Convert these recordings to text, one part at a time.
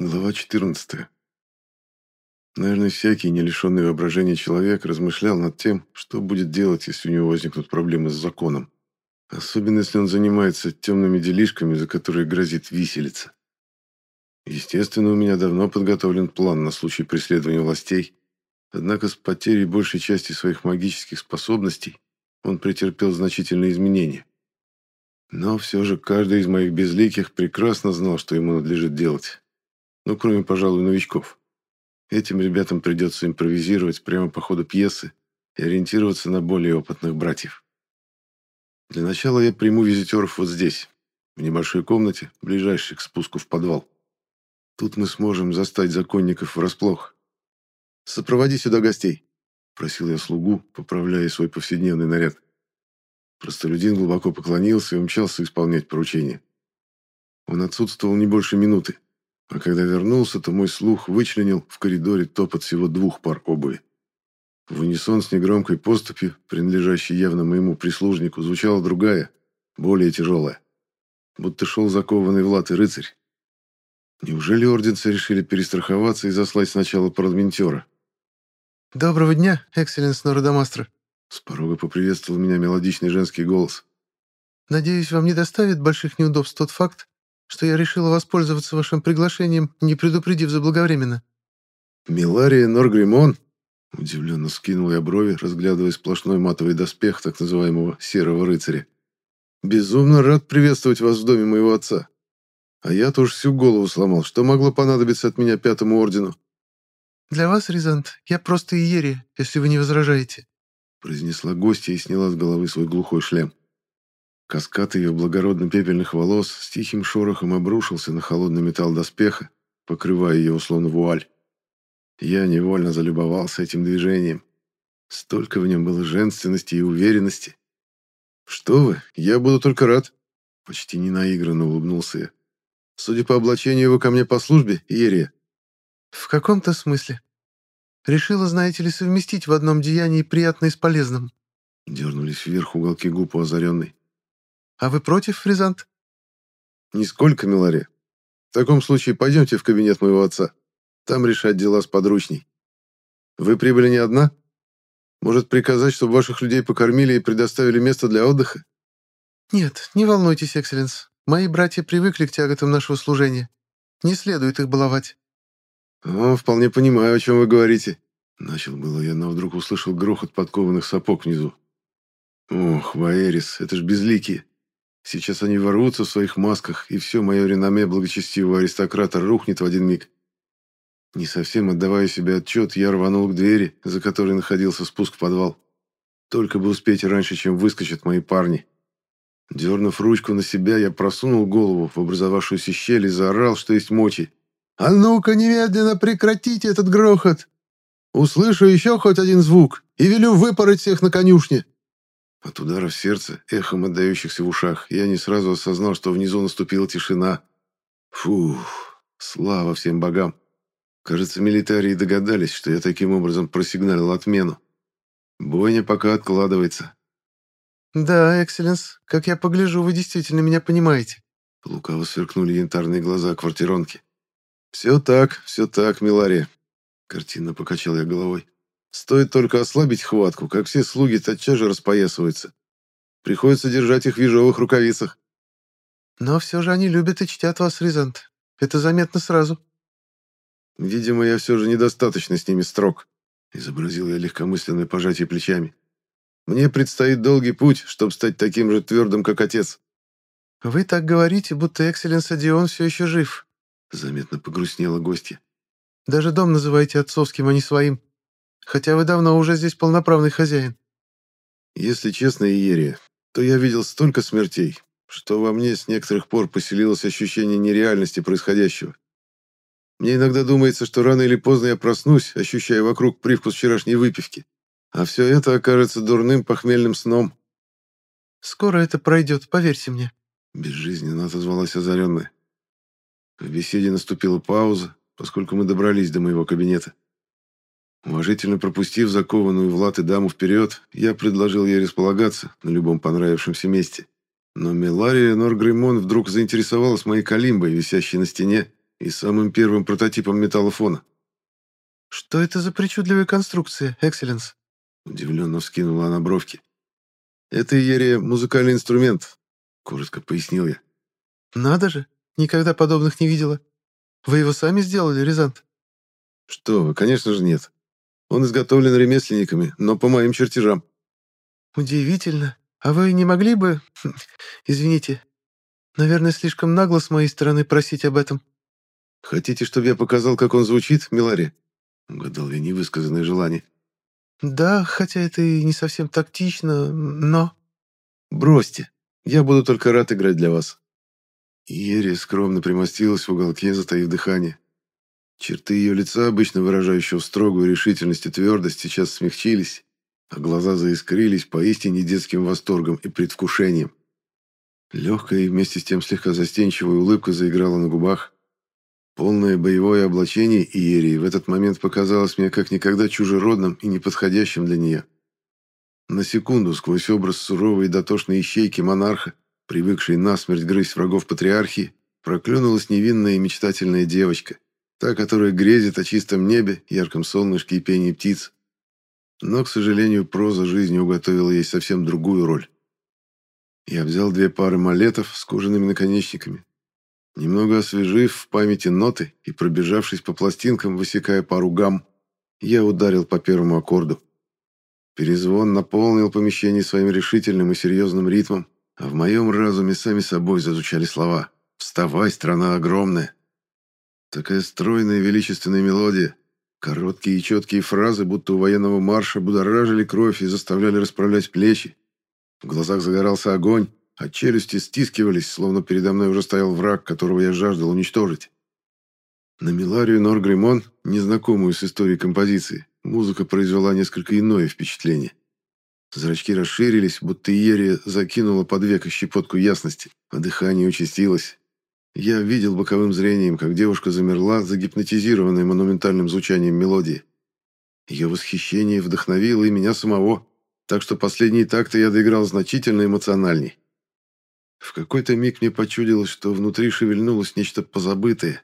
Глава 14. Наверное, всякий, не лишенный воображения человек, размышлял над тем, что будет делать, если у него возникнут проблемы с законом. Особенно, если он занимается темными делишками, за которые грозит виселица. Естественно, у меня давно подготовлен план на случай преследования властей, однако с потерей большей части своих магических способностей он претерпел значительные изменения. Но все же каждый из моих безликих прекрасно знал, что ему надлежит делать. Ну, кроме, пожалуй, новичков. Этим ребятам придется импровизировать прямо по ходу пьесы и ориентироваться на более опытных братьев. Для начала я приму визитеров вот здесь, в небольшой комнате, ближайшей к спуску в подвал. Тут мы сможем застать законников врасплох. «Сопроводи сюда гостей», — просил я слугу, поправляя свой повседневный наряд. Простолюдин глубоко поклонился и умчался исполнять поручение. Он отсутствовал не больше минуты. А когда вернулся, то мой слух вычленил в коридоре топот всего двух пар обуви. В унисон с негромкой поступью, принадлежащей явно моему прислужнику, звучала другая, более тяжелая. Будто шел закованный в латы рыцарь. Неужели орденцы решили перестраховаться и заслать сначала парламентера? «Доброго дня, экселленс Нородомастро!» С порога поприветствовал меня мелодичный женский голос. «Надеюсь, вам не доставит больших неудобств тот факт, что я решила воспользоваться вашим приглашением, не предупредив заблаговременно». «Милария Норгримон?» Удивленно скинул я брови, разглядывая сплошной матовый доспех так называемого «серого рыцаря». «Безумно рад приветствовать вас в доме моего отца. А я тоже всю голову сломал, что могло понадобиться от меня пятому ордену». «Для вас, Рязант, я просто иерия, если вы не возражаете», произнесла гостья и сняла с головы свой глухой шлем. Каскад ее благородно-пепельных волос с тихим шорохом обрушился на холодный металл доспеха, покрывая ее условно вуаль. Я невольно залюбовался этим движением. Столько в нем было женственности и уверенности. «Что вы, я буду только рад!» Почти не наигранно улыбнулся я. «Судя по облачению, вы ко мне по службе, Иерия?» «В каком-то смысле. Решила, знаете ли, совместить в одном деянии приятное с полезным». Дернулись вверх уголки губ у озаренной. А вы против, Фризант? Нисколько, Миларе. В таком случае пойдемте в кабинет моего отца. Там решать дела с подручней. Вы прибыли не одна? Может, приказать, чтобы ваших людей покормили и предоставили место для отдыха? Нет, не волнуйтесь, Экселленс. Мои братья привыкли к тяготам нашего служения. Не следует их баловать. О, вполне понимаю, о чем вы говорите. Начал было я, но вдруг услышал грохот подкованных сапог внизу. Ох, Ваэрис, это ж безликие. Сейчас они ворвутся в своих масках, и все мое реноме благочестивого аристократа рухнет в один миг. Не совсем отдавая себе отчет, я рванул к двери, за которой находился спуск в подвал. Только бы успеть раньше, чем выскочат мои парни. Дернув ручку на себя, я просунул голову в образовавшуюся щель и заорал, что есть мочи. «А ну-ка немедленно прекратите этот грохот! Услышу еще хоть один звук и велю выпороть всех на конюшне!» От удара в сердце, эхом отдающихся в ушах, я не сразу осознал, что внизу наступила тишина. Фух, слава всем богам. Кажется, милитарии догадались, что я таким образом просигналил отмену. Бойня пока откладывается. «Да, Экселленс, как я погляжу, вы действительно меня понимаете». Лукаво сверкнули янтарные глаза квартиронки. «Все так, все так, Милария», — картинно покачал я головой. Стоит только ослабить хватку, как все слуги тотчас же распоясываются. Приходится держать их в ежовых рукавицах. Но все же они любят и чтят вас, Ризант. Это заметно сразу. Видимо, я все же недостаточно с ними строг. Изобразил я легкомысленное пожатие плечами. Мне предстоит долгий путь, чтобы стать таким же твердым, как отец. Вы так говорите, будто Экселленс Адион все еще жив. Заметно погрустнела гостья. Даже дом называете отцовским, а не своим. Хотя вы давно уже здесь полноправный хозяин. Если честно, Иерия, то я видел столько смертей, что во мне с некоторых пор поселилось ощущение нереальности происходящего. Мне иногда думается, что рано или поздно я проснусь, ощущая вокруг привкус вчерашней выпивки. А все это окажется дурным похмельным сном. «Скоро это пройдет, поверьте мне», — безжизненно отозвалась озаренная. В беседе наступила пауза, поскольку мы добрались до моего кабинета. Уважительно пропустив закованную в латы даму вперед, я предложил ей располагаться на любом понравившемся месте. Но Мелария Норгримон вдруг заинтересовалась моей калимбой, висящей на стене, и самым первым прототипом металлофона. «Что это за причудливая конструкция, Экселленс?» Удивленно вскинула она бровки. «Это Иерия музыкальный инструмент», — коротко пояснил я. «Надо же, никогда подобных не видела. Вы его сами сделали, Рязант?» «Что вы, конечно же нет. Он изготовлен ремесленниками, но по моим чертежам». «Удивительно. А вы не могли бы... Извините. Наверное, слишком нагло с моей стороны просить об этом». «Хотите, чтобы я показал, как он звучит, Милари?» Угадал я невысказанное желание. «Да, хотя это и не совсем тактично, но...» «Бросьте. Я буду только рад играть для вас». Иерия скромно примостилась в уголке, затаив дыхание. Черты ее лица, обычно выражающего строгую решительность и твердость, сейчас смягчились, а глаза заискрились поистине детским восторгом и предвкушением. Легкая и вместе с тем слегка застенчивая улыбка заиграла на губах. Полное боевое облачение Иерии в этот момент показалось мне как никогда чужеродным и неподходящим для нее. На секунду сквозь образ суровой и дотошной ищейки монарха, привыкшей насмерть грызть врагов патриархии, проклюнулась невинная и мечтательная девочка, та, которая грезит о чистом небе, ярком солнышке и пении птиц. Но, к сожалению, проза жизни уготовила ей совсем другую роль. Я взял две пары малетов с кожаными наконечниками. Немного освежив в памяти ноты и пробежавшись по пластинкам, высекая пару гамм, я ударил по первому аккорду. Перезвон наполнил помещение своим решительным и серьезным ритмом, а в моем разуме сами собой зазвучали слова «Вставай, страна огромная!». Такая стройная величественная мелодия, Короткие и четкие фразы, будто у военного марша, будоражили кровь и заставляли расправлять плечи. В глазах загорался огонь, а челюсти стискивались, словно передо мной уже стоял враг, которого я жаждал уничтожить. На Миларию Норгримон, незнакомую с историей композиции, музыка произвела несколько иное впечатление. Зрачки расширились, будто Иерия закинула под веко щепотку ясности, а дыхание участилось. Я видел боковым зрением, как девушка замерла, загипнотизированная монументальным звучанием мелодии. Ее восхищение вдохновило и меня самого, так что последние такты я доиграл значительно эмоциональней. В какой-то миг мне почудилось, что внутри шевельнулось нечто позабытое,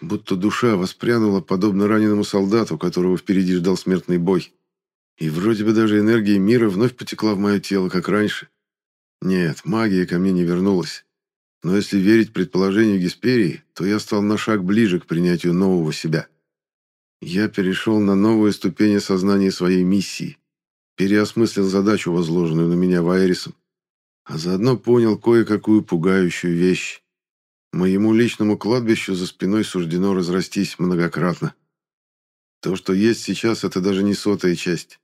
будто душа воспрянула, подобно раненому солдату, которого впереди ждал смертный бой. И вроде бы даже энергия мира вновь потекла в мое тело, как раньше. Нет, магия ко мне не вернулась. Но если верить предположению Гесперии, то я стал на шаг ближе к принятию нового себя. Я перешел на новую ступень осознания своей миссии, переосмыслил задачу, возложенную на меня Вайрисом, а заодно понял кое-какую пугающую вещь. Моему личному кладбищу за спиной суждено разрастись многократно. То, что есть сейчас, это даже не сотая часть.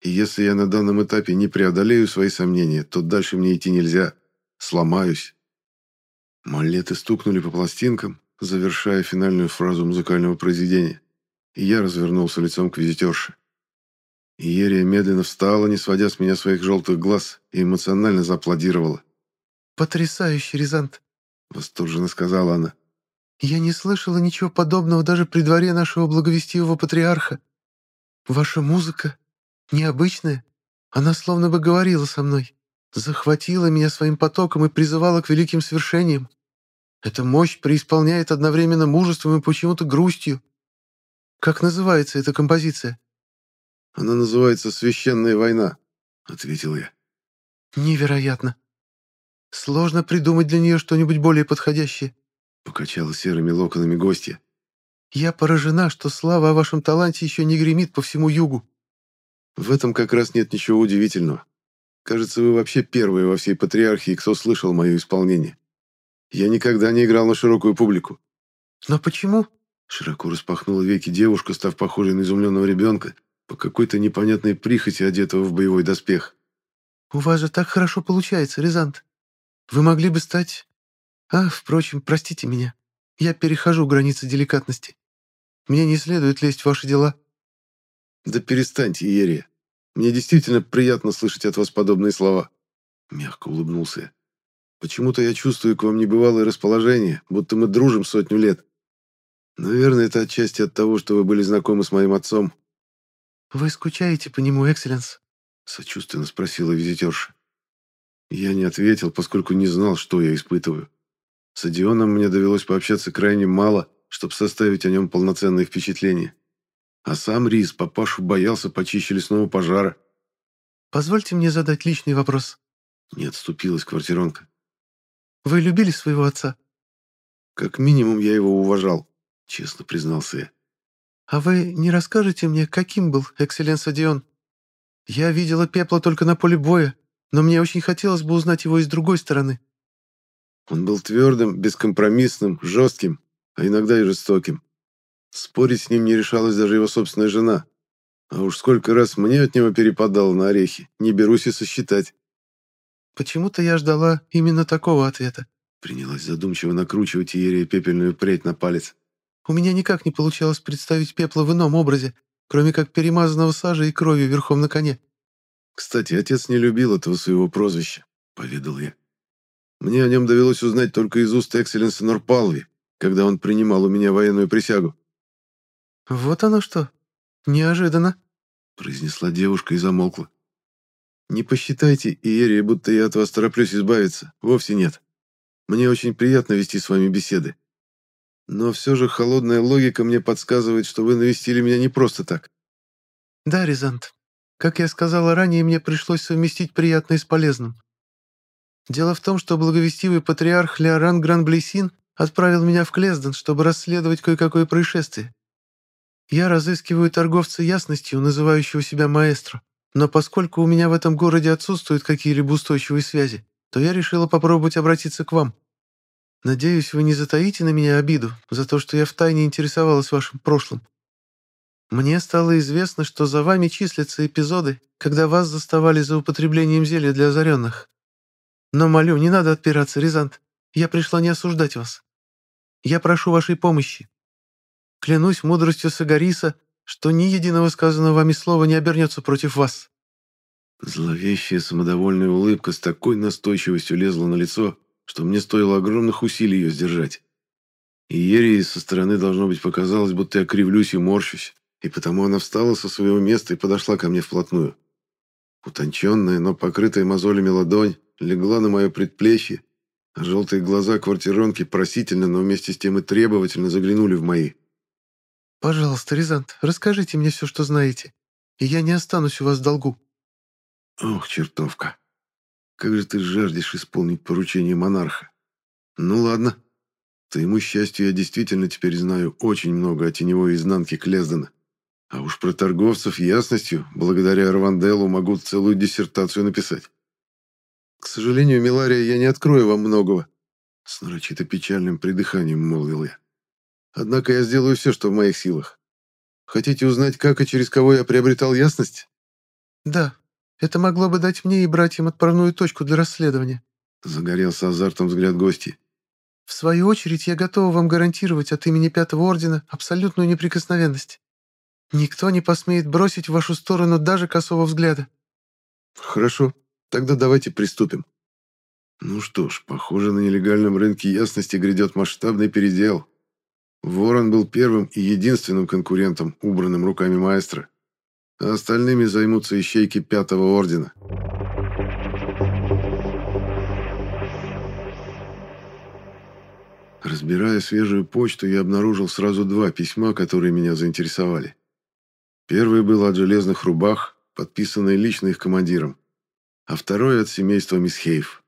И если я на данном этапе не преодолею свои сомнения, то дальше мне идти нельзя. Сломаюсь. Малеты стукнули по пластинкам, завершая финальную фразу музыкального произведения, и я развернулся лицом к визитерше. Иерия медленно встала, не сводя с меня своих желтых глаз, и эмоционально зааплодировала. «Потрясающий, Рязант!» — восторженно сказала она. «Я не слышала ничего подобного даже при дворе нашего благовестивого патриарха. Ваша музыка необычная. Она словно бы говорила со мной захватила меня своим потоком и призывала к великим свершениям. Эта мощь преисполняет одновременно мужеством и почему-то грустью. Как называется эта композиция? Она называется «Священная война», — ответил я. Невероятно. Сложно придумать для нее что-нибудь более подходящее. Покачала серыми локонами гостья. Я поражена, что слава о вашем таланте еще не гремит по всему югу. В этом как раз нет ничего удивительного. Кажется, вы вообще первые во всей патриархии, кто слышал мое исполнение. Я никогда не играл на широкую публику». «Но почему?» Широко распахнула веки девушка, став похожей на изумленного ребенка, по какой-то непонятной прихоти, одетого в боевой доспех. «У вас же так хорошо получается, Рязант. Вы могли бы стать... А, впрочем, простите меня. Я перехожу границы деликатности. Мне не следует лезть в ваши дела». «Да перестаньте, Ерия. Мне действительно приятно слышать от вас подобные слова». Мягко улыбнулся я. «Почему-то я чувствую к вам небывалое расположение, будто мы дружим сотню лет. Наверное, это отчасти от того, что вы были знакомы с моим отцом». «Вы скучаете по нему, Экселленс?» сочувственно спросила визитерша. Я не ответил, поскольку не знал, что я испытываю. С Адионом мне довелось пообщаться крайне мало, чтобы составить о нем полноценное впечатление. А сам Рис папашу боялся почище лесного пожара. «Позвольте мне задать личный вопрос». Не отступилась квартиронка. «Вы любили своего отца?» «Как минимум я его уважал», — честно признался я. «А вы не расскажете мне, каким был Экселенс Одион? Я видела пепла только на поле боя, но мне очень хотелось бы узнать его и с другой стороны». Он был твердым, бескомпромиссным, жестким, а иногда и жестоким. Спорить с ним не решалась даже его собственная жена. А уж сколько раз мне от него перепадало на орехи, не берусь и сосчитать. «Почему-то я ждала именно такого ответа», принялась задумчиво накручивать Иерия пепельную прядь на палец. «У меня никак не получалось представить пепла в ином образе, кроме как перемазанного сажей и кровью верхом на коне». «Кстати, отец не любил этого своего прозвища», — поведал я. «Мне о нем довелось узнать только из уст Экселенса Норпалви, когда он принимал у меня военную присягу». «Вот оно что. Неожиданно», — произнесла девушка и замолкла. «Не посчитайте, Иерия, будто я от вас тороплюсь избавиться. Вовсе нет. Мне очень приятно вести с вами беседы. Но все же холодная логика мне подсказывает, что вы навестили меня не просто так». «Да, Рязант. Как я сказала ранее, мне пришлось совместить приятное с полезным. Дело в том, что благовестивый патриарх Леоран Гранблесин отправил меня в Клезден, чтобы расследовать кое-какое происшествие. Я разыскиваю торговца ясностью, называющего себя маэстро, но поскольку у меня в этом городе отсутствуют какие-либо устойчивые связи, то я решила попробовать обратиться к вам. Надеюсь, вы не затаите на меня обиду за то, что я втайне интересовалась вашим прошлым. Мне стало известно, что за вами числятся эпизоды, когда вас заставали за употреблением зелья для озаренных. Но, молю, не надо отпираться, Рязант. Я пришла не осуждать вас. Я прошу вашей помощи. Клянусь мудростью Сагариса, что ни единого сказанного вами слова не обернется против вас». Зловещая самодовольная улыбка с такой настойчивостью лезла на лицо, что мне стоило огромных усилий ее сдержать. И Ерии со стороны, должно быть, показалось, будто я кривлюсь и морщусь, и потому она встала со своего места и подошла ко мне вплотную. Утонченная, но покрытая мозолями ладонь легла на мое предплечье, а желтые глаза квартиронки просительно, но вместе с тем и требовательно заглянули в мои. «Пожалуйста, Рязант, расскажите мне все, что знаете, и я не останусь у вас в долгу». «Ох, чертовка, как же ты жаждешь исполнить поручение монарха. Ну ладно, твоему счастью, я действительно теперь знаю очень много о теневой изнанке Клездена. А уж про торговцев ясностью, благодаря Раванделу, могу целую диссертацию написать. К сожалению, Милария, я не открою вам многого. С нарочито печальным придыханием молвил я. Однако я сделаю все, что в моих силах. Хотите узнать, как и через кого я приобретал ясность? Да, это могло бы дать мне и братьям отправную точку для расследования. Загорелся азартом взгляд гости. В свою очередь, я готова вам гарантировать от имени Пятого Ордена абсолютную неприкосновенность. Никто не посмеет бросить в вашу сторону даже косого взгляда. Хорошо, тогда давайте приступим. Ну что ж, похоже, на нелегальном рынке ясности грядет масштабный передел. Ворон был первым и единственным конкурентом, убранным руками маэстро, а остальными займутся ищейки Пятого Ордена. Разбирая свежую почту, я обнаружил сразу два письма, которые меня заинтересовали. Первое было от железных рубах, подписанное лично их командиром, а второе от семейства Мисхейв.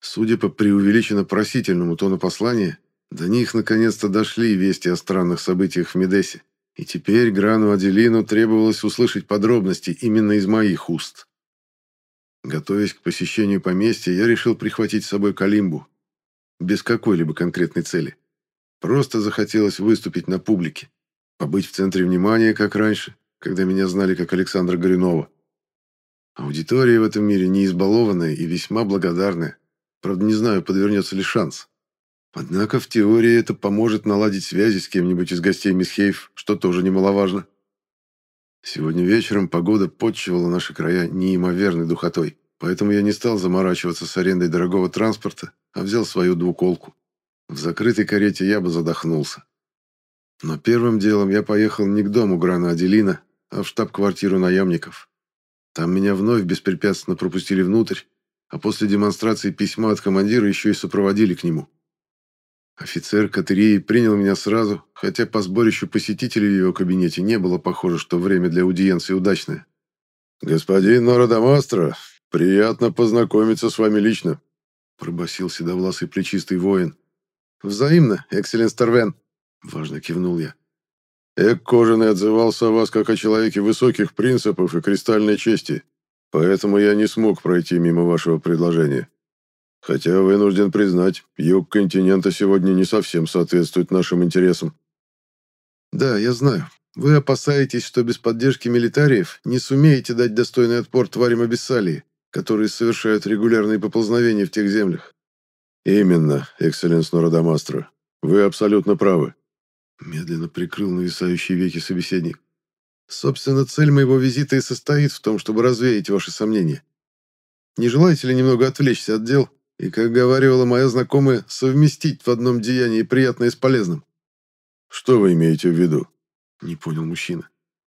Судя по преувеличенно просительному тону послания, до них наконец-то дошли вести о странных событиях в Медесе, и теперь Грану Аделину требовалось услышать подробности именно из моих уст. Готовясь к посещению поместья, я решил прихватить с собой Калимбу, без какой-либо конкретной цели. Просто захотелось выступить на публике, побыть в центре внимания, как раньше, когда меня знали как Александра Горюнова. Аудитория в этом мире не избалованная и весьма благодарная. Правда, не знаю, подвернется ли шанс. Однако в теории это поможет наладить связи с кем-нибудь из гостей Мисс Хейв, что тоже немаловажно. Сегодня вечером погода подчивала наши края неимоверной духотой, поэтому я не стал заморачиваться с арендой дорогого транспорта, а взял свою двуколку. В закрытой карете я бы задохнулся. Но первым делом я поехал не к дому Грана Аделина, а в штаб-квартиру наемников. Там меня вновь беспрепятственно пропустили внутрь, а после демонстрации письма от командира еще и сопроводили к нему. Офицер Катерии принял меня сразу, хотя по сборищу посетителей в его кабинете не было похоже, что время для аудиенции удачное. «Господин Нородомастро, приятно познакомиться с вами лично», пробасил седовласый плечистый воин. «Взаимно, экселленс Торвен», — важно кивнул я. Эк Кожаный отзывался о вас как о человеке высоких принципов и кристальной чести, поэтому я не смог пройти мимо вашего предложения. Хотя, вынужден признать, юг континента сегодня не совсем соответствует нашим интересам. Да, я знаю. Вы опасаетесь, что без поддержки милитариев не сумеете дать достойный отпор тварям Абиссалии, которые совершают регулярные поползновения в тех землях. Именно, экселленс Нородомастро. Вы абсолютно правы. Медленно прикрыл нависающие веки собеседник. Собственно, цель моего визита и состоит в том, чтобы развеять ваши сомнения. Не желаете ли немного отвлечься от дел и, как говорила моя знакомая, совместить в одном деянии приятное с полезным. «Что вы имеете в виду?» — не понял мужчина.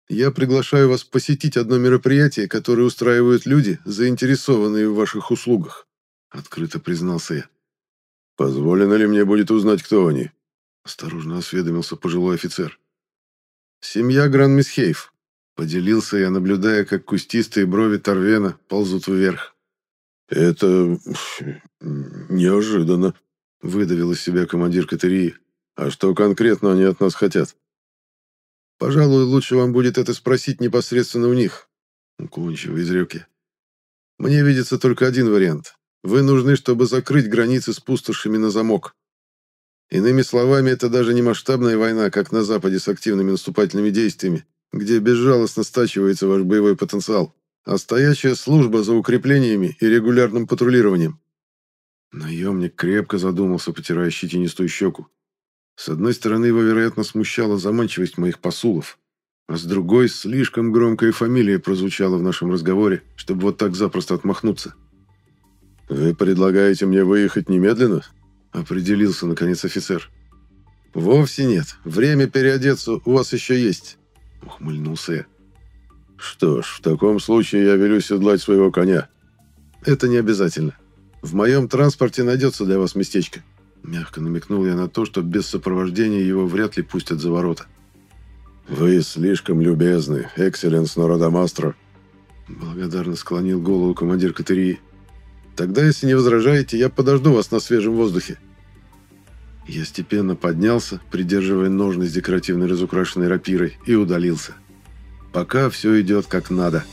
«Я приглашаю вас посетить одно мероприятие, которое устраивают люди, заинтересованные в ваших услугах», — открыто признался я. «Позволено ли мне будет узнать, кто они?» — осторожно осведомился пожилой офицер. «Семья Гран-Мисхейф», — поделился я, наблюдая, как кустистые брови Торвена ползут вверх. «Это неожиданно», — выдавил из себя командир катерии. «А что конкретно они от нас хотят?» «Пожалуй, лучше вам будет это спросить непосредственно у них», — уклончиво изрек я. «Мне видится только один вариант. Вы нужны, чтобы закрыть границы с пустошами на замок. Иными словами, это даже не масштабная война, как на Западе с активными наступательными действиями, где безжалостно стачивается ваш боевой потенциал а стоячая служба за укреплениями и регулярным патрулированием. Наемник крепко задумался, потирая щетинистую щеку. С одной стороны, его, вероятно, смущала заманчивость моих посулов, а с другой, слишком громкая фамилия прозвучала в нашем разговоре, чтобы вот так запросто отмахнуться. «Вы предлагаете мне выехать немедленно?» — определился, наконец, офицер. «Вовсе нет. Время переодеться у вас еще есть», — ухмыльнулся я. «Что ж, в таком случае я велю седлать своего коня». «Это не обязательно. В моем транспорте найдется для вас местечко». Мягко намекнул я на то, что без сопровождения его вряд ли пустят за ворота. «Вы слишком любезны, экселленс Нородомастро», Благодарно склонил голову командир катерии. «Тогда, если не возражаете, я подожду вас на свежем воздухе». Я степенно поднялся, придерживая ножны с декоративной разукрашенной рапирой, и удалился. Пока все идет как надо.